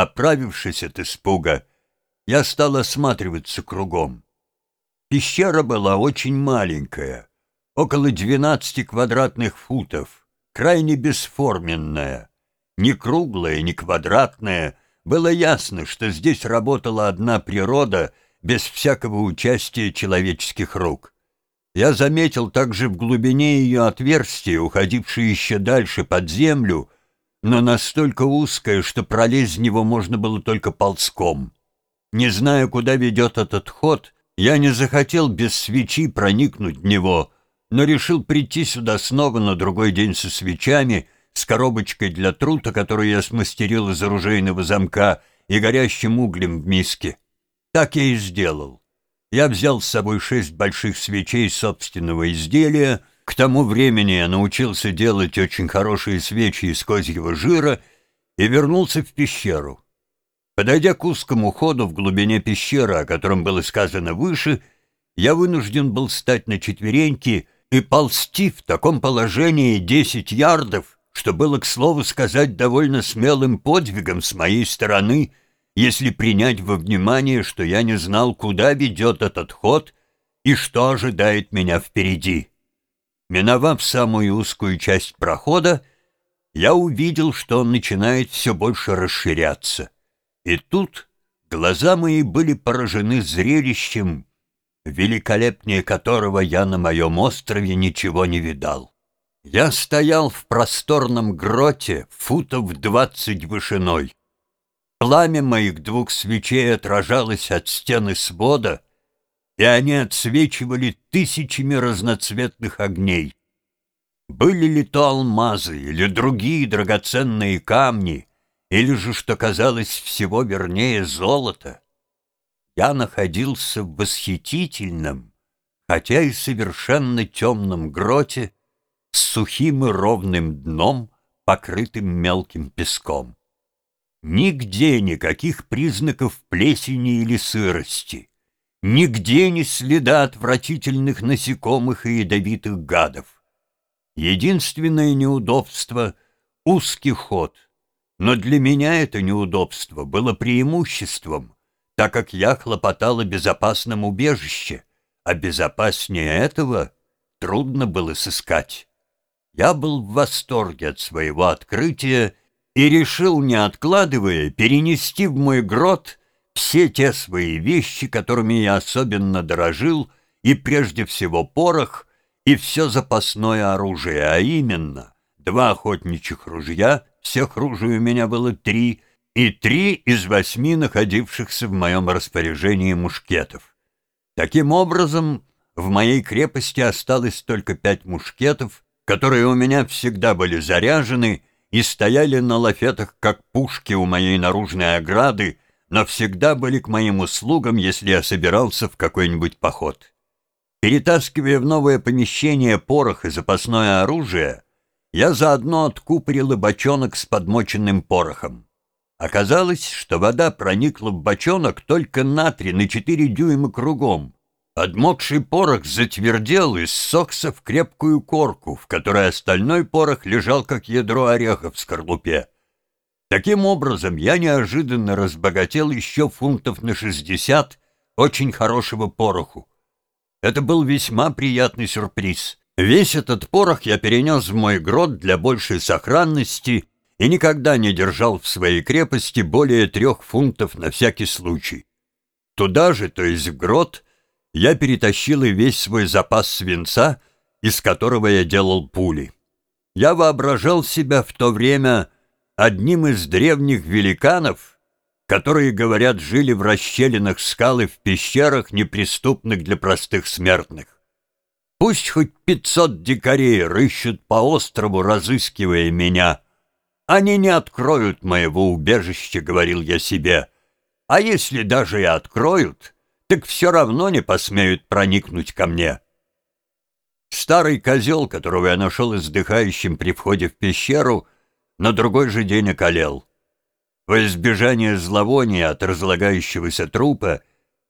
Оправившись от испуга, я стал осматриваться кругом. Пещера была очень маленькая, около 12 квадратных футов, крайне бесформенная, не круглая, не квадратная. Было ясно, что здесь работала одна природа без всякого участия человеческих рук. Я заметил также в глубине ее отверстие, уходившее еще дальше под землю, но настолько узкое, что пролезть в него можно было только ползком. Не зная, куда ведет этот ход, я не захотел без свечи проникнуть в него, но решил прийти сюда снова на другой день со свечами, с коробочкой для трута, которую я смастерил из оружейного замка, и горящим углем в миске. Так я и сделал. Я взял с собой шесть больших свечей собственного изделия. К тому времени я научился делать очень хорошие свечи из козьего жира и вернулся в пещеру. Подойдя к узкому ходу в глубине пещеры, о котором было сказано выше, я вынужден был стать на четвереньки и ползти в таком положении десять ярдов, что было, к слову сказать, довольно смелым подвигом с моей стороны, если принять во внимание, что я не знал, куда ведет этот ход и что ожидает меня впереди. Миновав самую узкую часть прохода, я увидел, что он начинает все больше расширяться. И тут глаза мои были поражены зрелищем, великолепнее которого я на моем острове ничего не видал. Я стоял в просторном гроте, футов двадцать вышиной. Пламя моих двух свечей отражалось от стены свода, и они отсвечивали тысячами разноцветных огней. Были ли то алмазы или другие драгоценные камни, или же, что казалось всего вернее, золото, я находился в восхитительном, хотя и совершенно темном гроте, с сухим и ровным дном, покрытым мелким песком. Нигде никаких признаков плесени или сырости, нигде ни следа отвратительных насекомых и ядовитых гадов. Единственное неудобство — узкий ход, но для меня это неудобство было преимуществом, так как я хлопотал о безопасном убежище, а безопаснее этого трудно было сыскать. Я был в восторге от своего открытия и решил, не откладывая, перенести в мой грот все те свои вещи, которыми я особенно дорожил, и прежде всего порох, и все запасное оружие, а именно два охотничьих ружья, всех ружей у меня было три, и три из восьми находившихся в моем распоряжении мушкетов. Таким образом, в моей крепости осталось только пять мушкетов, которые у меня всегда были заряжены и стояли на лафетах, как пушки у моей наружной ограды, но всегда были к моим услугам, если я собирался в какой-нибудь поход. Перетаскивая в новое помещение порох и запасное оружие, я заодно откупорил и бочонок с подмоченным порохом. Оказалось, что вода проникла в бочонок только на три, на четыре дюйма кругом, Подмокший порох затвердел и ссохся в крепкую корку, в которой остальной порох лежал, как ядро ореха в скорлупе. Таким образом, я неожиданно разбогател еще фунтов на шестьдесят очень хорошего пороху. Это был весьма приятный сюрприз. Весь этот порох я перенес в мой грот для большей сохранности и никогда не держал в своей крепости более трех фунтов на всякий случай. Туда же, то есть в грот, я перетащил и весь свой запас свинца, из которого я делал пули. Я воображал себя в то время одним из древних великанов, которые, говорят, жили в расщелинах скалы в пещерах, неприступных для простых смертных. Пусть хоть пятьсот дикарей рыщут по острову, разыскивая меня. Они не откроют моего убежища, — говорил я себе. А если даже и откроют, так все равно не посмеют проникнуть ко мне. Старый козел, которого я нашел издыхающим при входе в пещеру, на другой же день околел. Во избежание зловония от разлагающегося трупа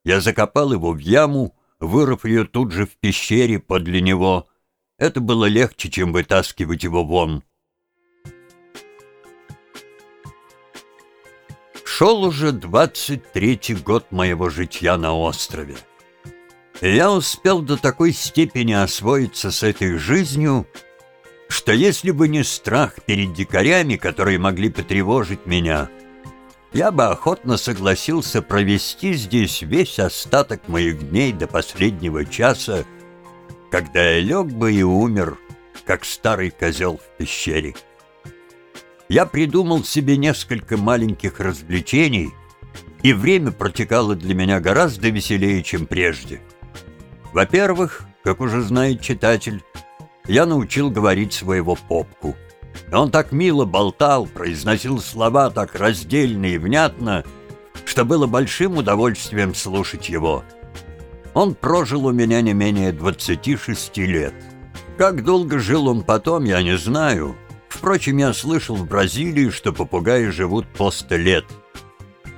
я закопал его в яму, вырыв ее тут же в пещере подле него. Это было легче, чем вытаскивать его вон. Шел уже 23-й год моего житья на острове. И я успел до такой степени освоиться с этой жизнью, что если бы не страх перед дикарями, которые могли потревожить меня, я бы охотно согласился провести здесь весь остаток моих дней до последнего часа, когда я лег бы и умер, как старый козел в пещере. Я придумал себе несколько маленьких развлечений, и время протекало для меня гораздо веселее, чем прежде. Во-первых, как уже знает читатель, я научил говорить своего попку. Он так мило болтал, произносил слова так раздельно и внятно, что было большим удовольствием слушать его. Он прожил у меня не менее 26 лет. Как долго жил он потом, я не знаю. Впрочем, я слышал в Бразилии, что попугаи живут по сто лет.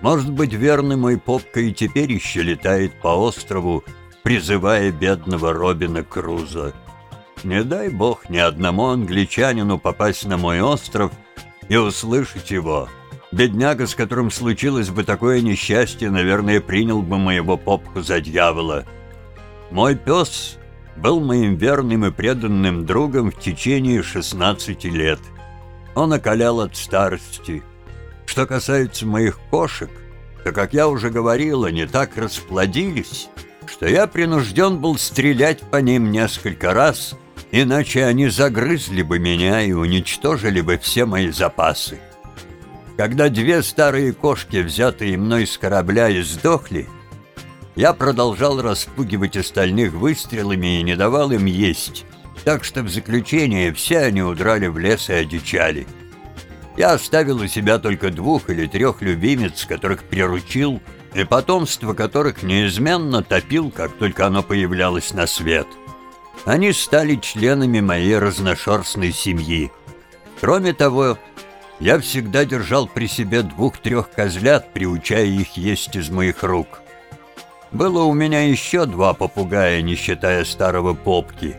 Может быть, верный мой попка и теперь еще летает по острову, призывая бедного Робина Круза. Не дай бог ни одному англичанину попасть на мой остров и услышать его. Бедняга, с которым случилось бы такое несчастье, наверное, принял бы моего попку за дьявола. Мой пес был моим верным и преданным другом в течение 16 лет. Он окалял от старости. Что касается моих кошек, то, как я уже говорил, они так расплодились, что я принужден был стрелять по ним несколько раз, иначе они загрызли бы меня и уничтожили бы все мои запасы. Когда две старые кошки, взятые мной с корабля, издохли, я продолжал распугивать остальных выстрелами и не давал им есть, так что в заключение все они удрали в лес и одичали. Я оставил у себя только двух или трех любимец, которых приручил, и потомство которых неизменно топил, как только оно появлялось на свет. Они стали членами моей разношерстной семьи. Кроме того, я всегда держал при себе двух-трех козлят, приучая их есть из моих рук. Было у меня еще два попугая, не считая старого попки.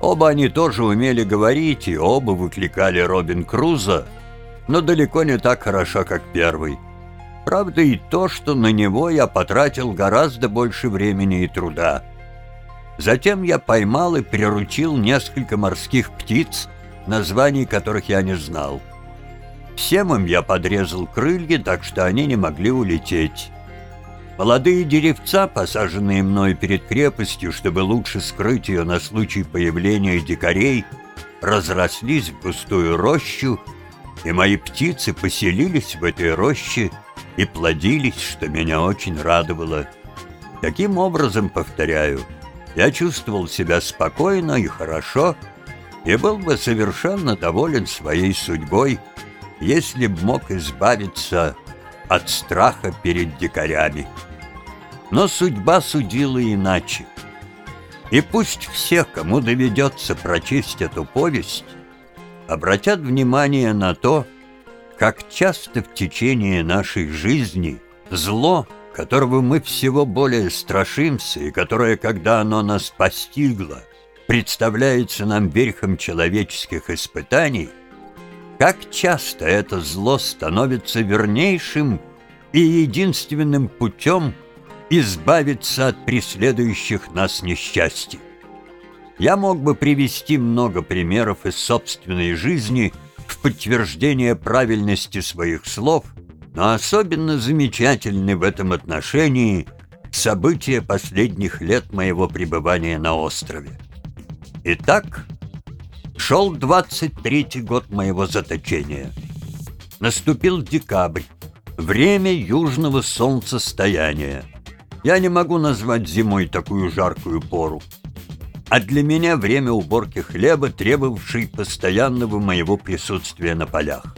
Оба они тоже умели говорить, и оба выкликали Робин Круза, но далеко не так хорошо, как первый. Правда и то, что на него я потратил гораздо больше времени и труда. Затем я поймал и приручил несколько морских птиц, названий которых я не знал. Всем им я подрезал крылья, так что они не могли улететь. Молодые деревца, посаженные мной перед крепостью, чтобы лучше скрыть ее на случай появления дикарей, разрослись в густую рощу, и мои птицы поселились в этой роще и плодились, что меня очень радовало. Таким образом, повторяю, я чувствовал себя спокойно и хорошо, и был бы совершенно доволен своей судьбой, если б мог избавиться от страха перед дикарями. Но судьба судила иначе. И пусть все, кому доведется прочесть эту повесть, обратят внимание на то, как часто в течение нашей жизни зло, которого мы всего более страшимся и которое, когда оно нас постигло, представляется нам верхом человеческих испытаний – как часто это зло становится вернейшим и единственным путем избавиться от преследующих нас несчастий. Я мог бы привести много примеров из собственной жизни в подтверждение правильности своих слов, но особенно замечательны в этом отношении события последних лет моего пребывания на острове. Итак, Шел 23-й год моего заточения. Наступил декабрь, время южного солнцестояния. Я не могу назвать зимой такую жаркую пору. А для меня время уборки хлеба, требовавшей постоянного моего присутствия на полях.